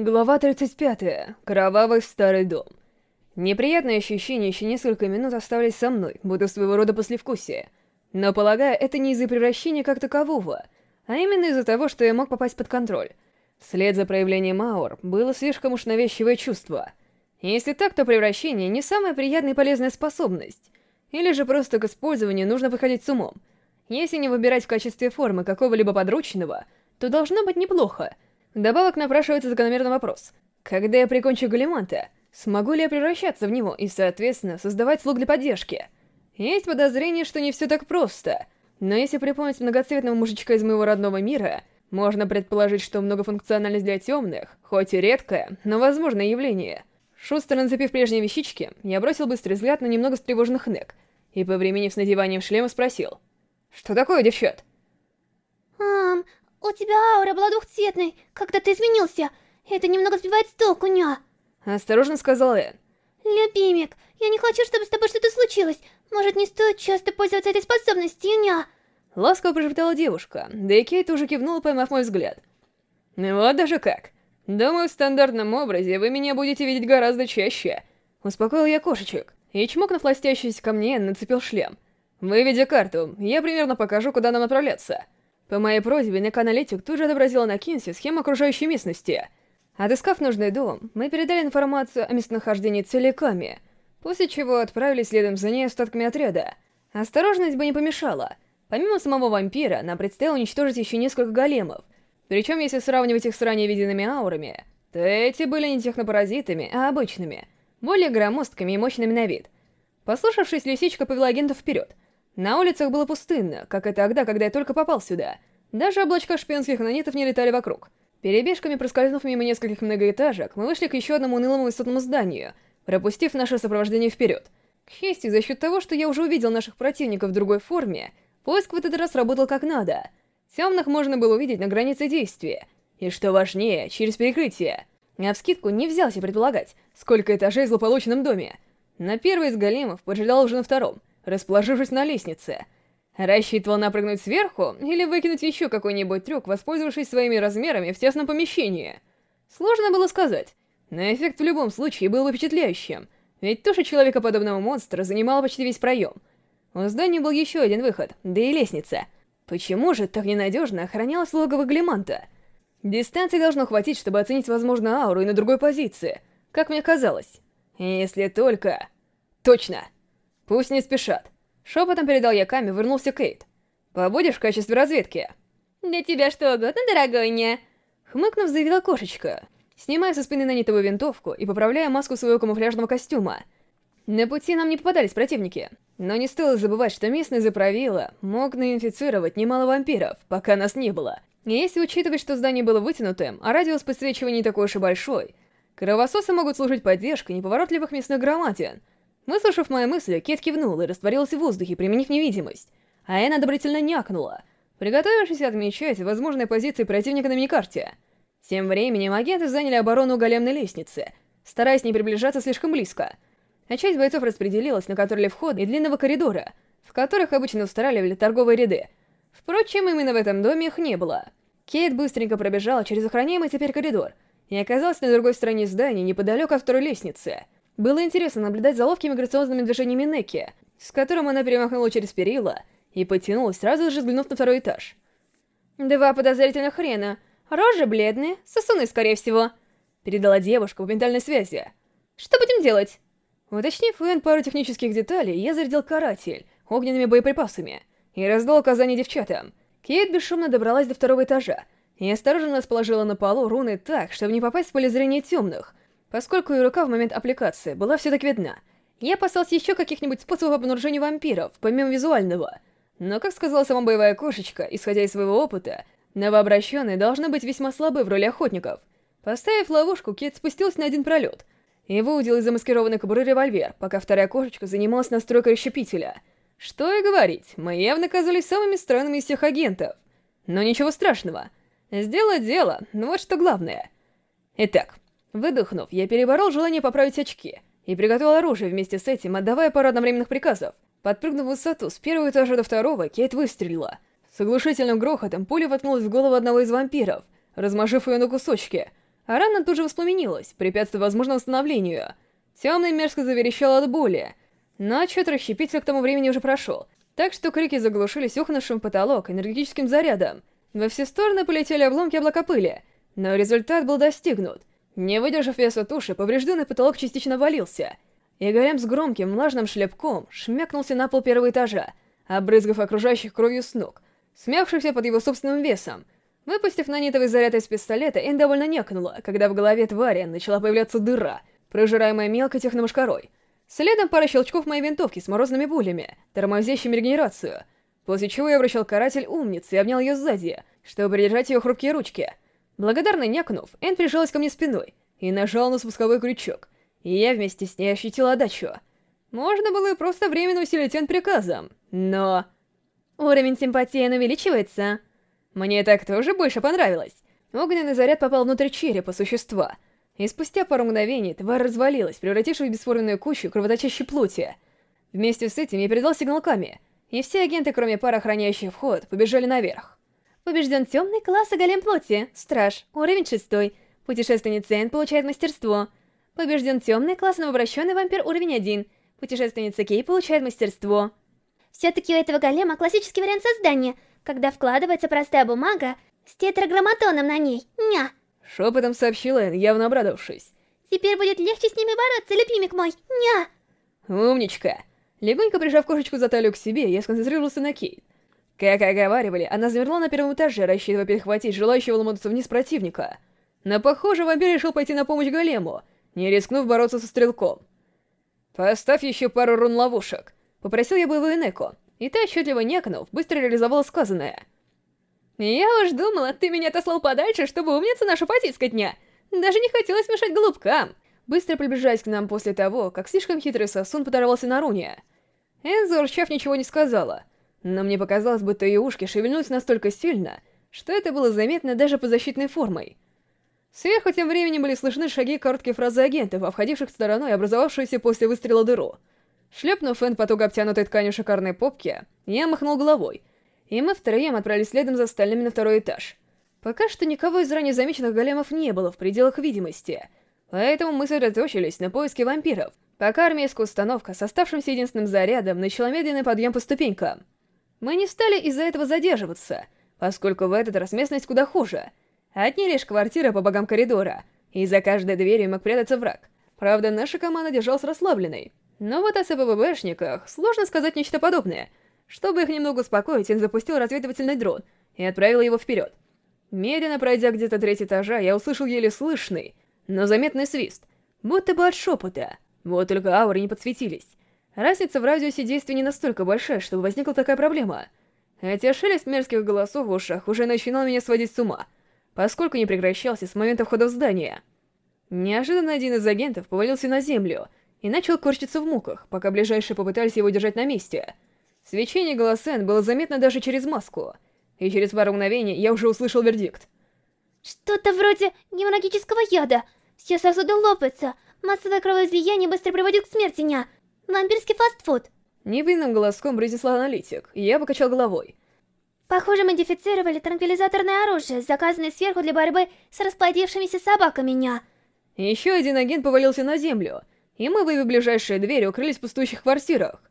Глава 35. Кровавый старый дом. Неприятные ощущения еще несколько минут оставались со мной, будто своего рода послевкусие. Но, полагаю, это не из-за превращения как такового, а именно из-за того, что я мог попасть под контроль. Вслед за проявлением аур было слишком уж навязчивое чувство. Если так, то превращение не самая приятная и полезная способность. Или же просто к использованию нужно выходить с умом. Если не выбирать в качестве формы какого-либо подручного, то должно быть неплохо — Добавок напрашивается закономерный вопрос. Когда я прикончу Галиманта, смогу ли я превращаться в него и, соответственно, создавать слуг для поддержки? Есть подозрение, что не все так просто. Но если припомнить многоцветного мужичка из моего родного мира, можно предположить, что многофункциональность для темных, хоть и редкое, но возможное явление. Шустро нацепив прежние вещички, я бросил быстрый взгляд на немного встревоженных Нек и, повременив с надеванием шлема, спросил. «Что такое, девчат?» «Ам, «У тебя аура была двухцветной, когда ты изменился. Это немного сбивает с толку, ня!» Осторожно сказал Эн. «Любимик, я не хочу, чтобы с тобой что-то случилось. Может, не стоит часто пользоваться этой способностью, ня?» Ласково прошептала девушка, да и Кейт уже кивнула, поймав мой взгляд. «Вот даже как. Думаю, в стандартном образе вы меня будете видеть гораздо чаще». Успокоил я кошечек, и чмокнув ластящийся ко мне, нацепил шлем. Выведя карту, я примерно покажу, куда нам отправляться. По моей просьбе, Нек-аналитик тут же отобразила на Кинсе схему окружающей местности. Отыскав нужный дом, мы передали информацию о местонахождении целиками, после чего отправились следом за ней остатками отряда. Осторожность бы не помешала. Помимо самого вампира, нам предстояло уничтожить еще несколько големов. Причем, если сравнивать их с ранее виденными аурами, то эти были не технопаразитами, а обычными, более громоздкими и мощными на вид. Послушавшись, лисичка повела агентов вперед — на улицах было пустынно, как и тогда, когда я только попал сюда. Даже облачка шпионских нанитов не летали вокруг. Перебежками проскользнув мимо нескольких многоэтажек, мы вышли к еще одному унылому высотному зданию, пропустив наше сопровождение вперед. К счастью, за счет того, что я уже увидел наших противников в другой форме, поиск в этот раз работал как надо. Темных можно было увидеть на границе действия. И что важнее, через перекрытие. А вскидку не взялся предполагать, сколько этажей в злополучном доме. На первый из големов поджидал уже на втором, расположившись на лестнице. Рассчитывал напрыгнуть сверху или выкинуть еще какой-нибудь трюк, воспользовавшись своими размерами в тесном помещении. Сложно было сказать, но эффект в любом случае был бы впечатляющим, ведь туша человекоподобного монстра занимала почти весь проем. У здания был еще один выход, да и лестница. Почему же так ненадежно охранялась логово Глиманта? Дистанции должно хватить, чтобы оценить возможную ауру и на другой позиции, как мне казалось. Если только... Точно! «Пусть не спешат». Шепотом передал я Каме, вернулся Кейт. «Побудешь в качестве разведки?» «Для тебя что угодно, дорогой не...» Хмыкнув, заявила кошечка, снимая со спины нанитовую винтовку и поправляя маску своего камуфляжного костюма. На пути нам не попадались противники, но не стоило забывать, что местные заправила мог наинфицировать немало вампиров, пока нас не было. И если учитывать, что здание было вытянутым, а радиус подсвечивания не такой уж и большой, кровососы могут служить поддержкой неповоротливых местных громадин — Выслушав мои мысли, Кет кивнула и растворилась в воздухе, применив невидимость. А Энн одобрительно някнула, приготовившись отмечать возможные позиции противника на миникарте. Тем временем агенты заняли оборону големной лестницы, стараясь не приближаться слишком близко. А часть бойцов распределилась на контроле входа и длинного коридора, в которых обычно устраивали торговые ряды. Впрочем, именно в этом доме их не было. Кейт быстренько пробежала через охраняемый теперь коридор и оказалась на другой стороне здания, неподалеку от второй лестницы — было интересно наблюдать за ловкими грациозными движениями Неки, с которым она перемахнула через перила и потянулась, сразу же взглянув на второй этаж. «Два подозрительных хрена. Рожи бледные, сосуны, скорее всего», — передала девушка по ментальной связи. «Что будем делать?» Уточнив Энн пару технических деталей, я зарядил каратель огненными боеприпасами и раздал указания девчатам. Кейт бесшумно добралась до второго этажа и осторожно расположила на полу руны так, чтобы не попасть в поле зрения темных, Поскольку ее рука в момент аппликации была все-таки видна, я опасался еще каких-нибудь способов обнаружения вампиров, помимо визуального. Но, как сказала сама боевая кошечка, исходя из своего опыта, новообращенные должны быть весьма слабы в роли охотников. Поставив ловушку, Кит спустился на один пролет и выудил из замаскированной кобуры револьвер, пока вторая кошечка занималась настройкой расщепителя. Что и говорить, мы явно казались самыми странными из всех агентов. Но ничего страшного. Сделать дело, ну вот что главное. Итак, Выдохнув, я переборол желание поправить очки и приготовил оружие вместе с этим, отдавая пару одновременных приказов. Подпрыгнув в высоту с первого этажа до второго, Кейт выстрелила. С оглушительным грохотом пуля воткнулась в голову одного из вампиров, размажив ее на кусочки, а рана тут же воспламенилась, препятствуя возможному восстановлению. Темный мерзко заверещал от боли, но отчет расщепителя к тому времени уже прошел, так что крики заглушились ухнувшим потолок энергетическим зарядом. Во все стороны полетели обломки облака пыли, но результат был достигнут. Не выдержав веса туши, поврежденный потолок частично валился, и голем с громким влажным шлепком шмякнулся на пол первого этажа, обрызгав окружающих кровью с ног, смявшихся под его собственным весом. Выпустив нанитовый заряд из пистолета, Энн довольно некнула, когда в голове твари начала появляться дыра, прожираемая мелкой техномашкарой. Следом пара щелчков моей винтовки с морозными пулями, тормозящими регенерацию, после чего я обращал каратель умницы и обнял ее сзади, чтобы придержать ее хрупкие ручки — Благодарно някнув, Энн прижалась ко мне спиной и нажала на спусковой крючок, и я вместе с ней ощутила отдачу. Можно было и просто временно усилить Энн приказом, но... Уровень симпатии увеличивается. Мне так тоже больше понравилось. Огненный заряд попал внутрь черепа существа, и спустя пару мгновений тварь развалилась, превратившись в бесформенную кучу кровоточащей плоти. Вместе с этим я передал сигнал Ками, и все агенты, кроме пары охраняющих вход, побежали наверх. Побежден темный класс Голем Плоти. Страж. Уровень шестой. Путешественница Н получает мастерство. Побежден темный класс Новообращенный вампир уровень один. Путешественница Кей получает мастерство. Все-таки у этого голема классический вариант создания, когда вкладывается простая бумага с тетраграмматоном на ней. Ня. Шепотом сообщила Эн, явно обрадовавшись. Теперь будет легче с ними бороться, любимик мой. Ня. Умничка. Легонько прижав кошечку за талию к себе, я сконцентрировался на Кейт. Как оговаривали, она замерла на первом этаже, рассчитывая перехватить желающего ломаться вниз противника. Но, похоже, вампир решил пойти на помощь голему, не рискнув бороться со стрелком. «Поставь еще пару рун-ловушек», — попросил я боевую Неко, и та, отчетливо некнув, быстро реализовала сказанное. «Я уж думала, ты меня отослал подальше, чтобы умница нашу потискать дня. Даже не хотелось мешать голубкам!» Быстро приближаясь к нам после того, как слишком хитрый сосун подорвался на руне. Урчав, ничего не сказала — но мне показалось, будто ее ушки шевельнулись настолько сильно, что это было заметно даже по защитной формой. Сверху тем временем были слышны шаги и короткие фразы агентов, обходивших стороной образовавшуюся после выстрела дыру. Шлепнув Фэн по туго обтянутой тканью шикарной попки, я махнул головой, и мы втроем отправились следом за остальными на второй этаж. Пока что никого из ранее замеченных големов не было в пределах видимости, поэтому мы сосредоточились на поиске вампиров, пока армейская установка с оставшимся единственным зарядом начала медленный подъем по ступенькам. Мы не стали из-за этого задерживаться, поскольку в этот раз местность куда хуже. Одни лишь квартиры по богам коридора, и за каждой дверью мог прятаться враг. Правда, наша команда держалась расслабленной. Но вот о СПББшниках сложно сказать нечто подобное. Чтобы их немного успокоить, он запустил разведывательный дрон и отправил его вперед. Медленно пройдя где-то треть этажа, я услышал еле слышный, но заметный свист, будто бы от шепота. Вот только ауры не подсветились. Разница в радиусе действия не настолько большая, чтобы возникла такая проблема. Хотя шелест мерзких голосов в ушах уже начинал меня сводить с ума, поскольку не прекращался с момента входа в здание. Неожиданно один из агентов повалился на землю и начал корчиться в муках, пока ближайшие попытались его держать на месте. Свечение голосен было заметно даже через маску, и через пару мгновений я уже услышал вердикт. «Что-то вроде геморрагического яда. Все сосуды лопаются. Массовое кровоизлияние быстро приводит к смерти, ня. Вампирский фастфуд. Невинным голоском произнесла аналитик, и я покачал головой. Похоже, модифицировали транквилизаторное оружие, заказанное сверху для борьбы с расплодившимися собаками, ня. Еще один агент повалился на землю, и мы, вывели ближайшие двери, укрылись в пустующих квартирах.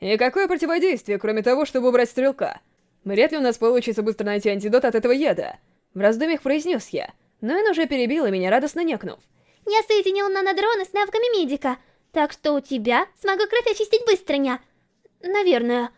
И какое противодействие, кроме того, чтобы убрать стрелка? Вряд ли у нас получится быстро найти антидот от этого яда. В раздумьях произнес я, но он уже перебила меня, радостно некнув. Я соединил нанодроны с навыками медика. Так что у тебя смогу кровь очистить быстро, ня. Наверное.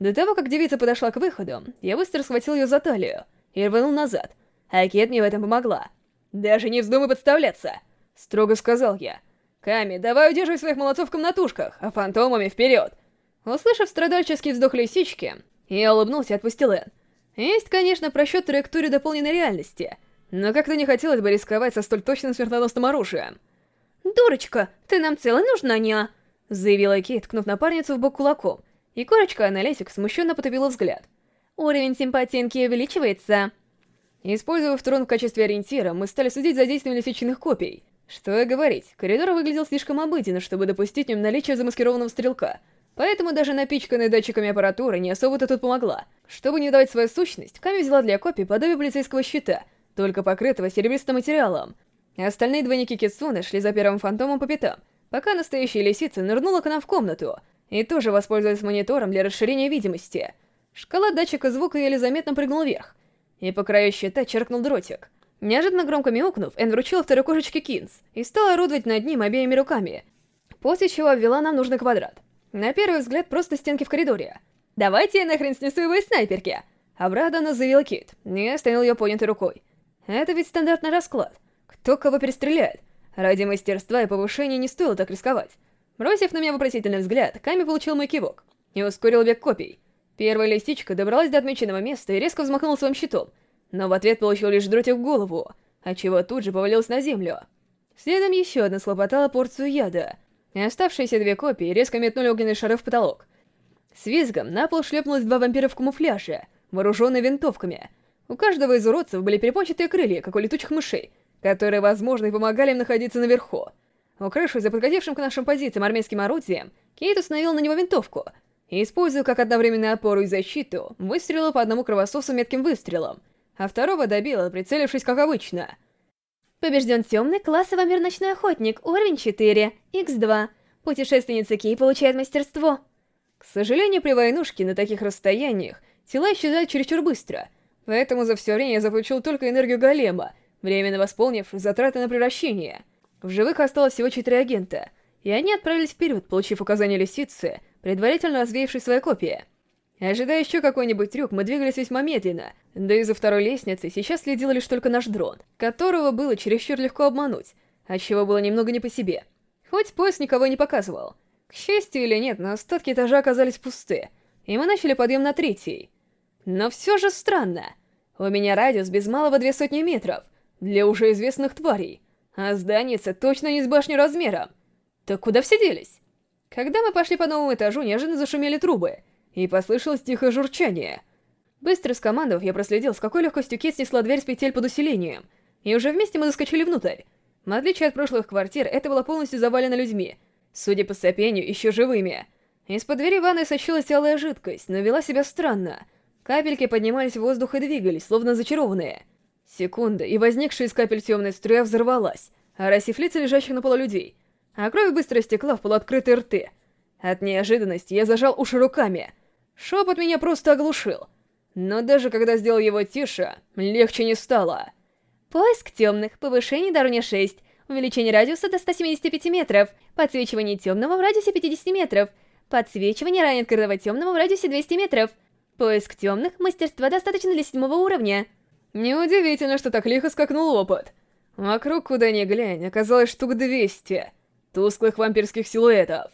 До того, как девица подошла к выходу, я быстро схватил ее за талию и рванул назад. А Кет мне в этом помогла. «Даже не вздумай подставляться!» — строго сказал я. «Ками, давай удерживай своих молодцов в комнатушках, а фантомами вперед!» Услышав страдальческий вздох лисички, я улыбнулся и отпустил Энн. Есть, конечно, просчет траектории дополненной реальности, но как-то не хотелось бы рисковать со столь точным смертоносным оружием. «Дурочка, ты нам целая нужна, не?» Заявила Кейт, ткнув напарницу в бок кулаком. И корочка-аналитик смущенно потупила взгляд. «Уровень симпатинки увеличивается». Используя трон в качестве ориентира, мы стали судить за действием лисичных копий. Что и говорить, коридор выглядел слишком обыденно, чтобы допустить в нем наличие замаскированного стрелка. Поэтому даже напичканная датчиками аппаратура не особо-то тут помогла. Чтобы не давать свою сущность, Ками взяла для копий подобие полицейского щита, только покрытого серебристым материалом, Остальные двойники Китсуны шли за первым фантомом по пятам, пока настоящая лисица нырнула к нам в комнату и тоже воспользовалась монитором для расширения видимости. Шкала датчика звука еле заметно прыгнула вверх, и по краю щита черкнул дротик. Неожиданно громко мяукнув, Эн вручила второй кошечке Кинс и стала орудовать над ним обеими руками, после чего ввела нам нужный квадрат. На первый взгляд просто стенки в коридоре. «Давайте я нахрен снесу его из снайперки!» Обрадованно заявил Кит, и остановил ее поднятой рукой. Это ведь стандартный расклад. Кто кого перестреляет? Ради мастерства и повышения не стоило так рисковать. Бросив на меня вопросительный взгляд, Ками получил мой кивок и ускорил бег копий. Первая лисичка добралась до отмеченного места и резко взмахнула своим щитом, но в ответ получил лишь дротик в голову, отчего тут же повалился на землю. Следом еще одна слопотала порцию яда, и оставшиеся две копии резко метнули огненные шары в потолок. С визгом на пол шлепнулось два вампира в камуфляже, вооруженные винтовками. У каждого из уродцев были перепончатые крылья, как у летучих мышей, которые, возможно, и помогали им находиться наверху. Укрывшись за подкатившим к нашим позициям армейским орудием, Кейт установил на него винтовку и, используя как одновременную опору и защиту, выстрелил по одному кровососу метким выстрелом, а второго добила, прицелившись как обычно. Побежден темный классовый мир ночной охотник, уровень 4, x2. Путешественница Кей получает мастерство. К сожалению, при войнушке на таких расстояниях тела исчезают чересчур быстро, поэтому за все время я заполучил только энергию голема, временно восполнившую затраты на превращение. В живых осталось всего четыре агента, и они отправились вперед, получив указание лисицы, предварительно развеявшей свои копии. Ожидая еще какой-нибудь трюк, мы двигались весьма медленно, да и за второй лестницей сейчас следил лишь только наш дрон, которого было чересчур легко обмануть, отчего было немного не по себе. Хоть поезд никого не показывал. К счастью или нет, но остатки этажа оказались пусты, и мы начали подъем на третий. Но все же странно. У меня радиус без малого две сотни метров, для уже известных тварей. А зданица точно не с башню размером. Так куда все делись? Когда мы пошли по новому этажу, неожиданно зашумели трубы, и послышалось тихое журчание. Быстро скомандовав, я проследил, с какой легкостью Кет снесла дверь с петель под усилением, и уже вместе мы заскочили внутрь. В отличие от прошлых квартир, это было полностью завалено людьми, судя по сопению, еще живыми. Из-под двери ванной сочилась алая жидкость, но вела себя странно. Капельки поднимались в воздух и двигались, словно зачарованные. Секунда, и возникшая из капель темная струя взорвалась, оросив лица лежащих на полу людей, а кровь быстро стекла в полуоткрытые рты. От неожиданности я зажал уши руками. Шепот меня просто оглушил. Но даже когда сделал его тише, легче не стало. Поиск темных, повышение до уровня 6, увеличение радиуса до 175 метров, подсвечивание темного в радиусе 50 метров, подсвечивание ранее открытого темного в радиусе 200 метров, поиск темных, мастерства достаточно для седьмого уровня. Неудивительно, что так лихо скакнул опыт. Вокруг, куда ни глянь, оказалось штук 200 тусклых вампирских силуэтов.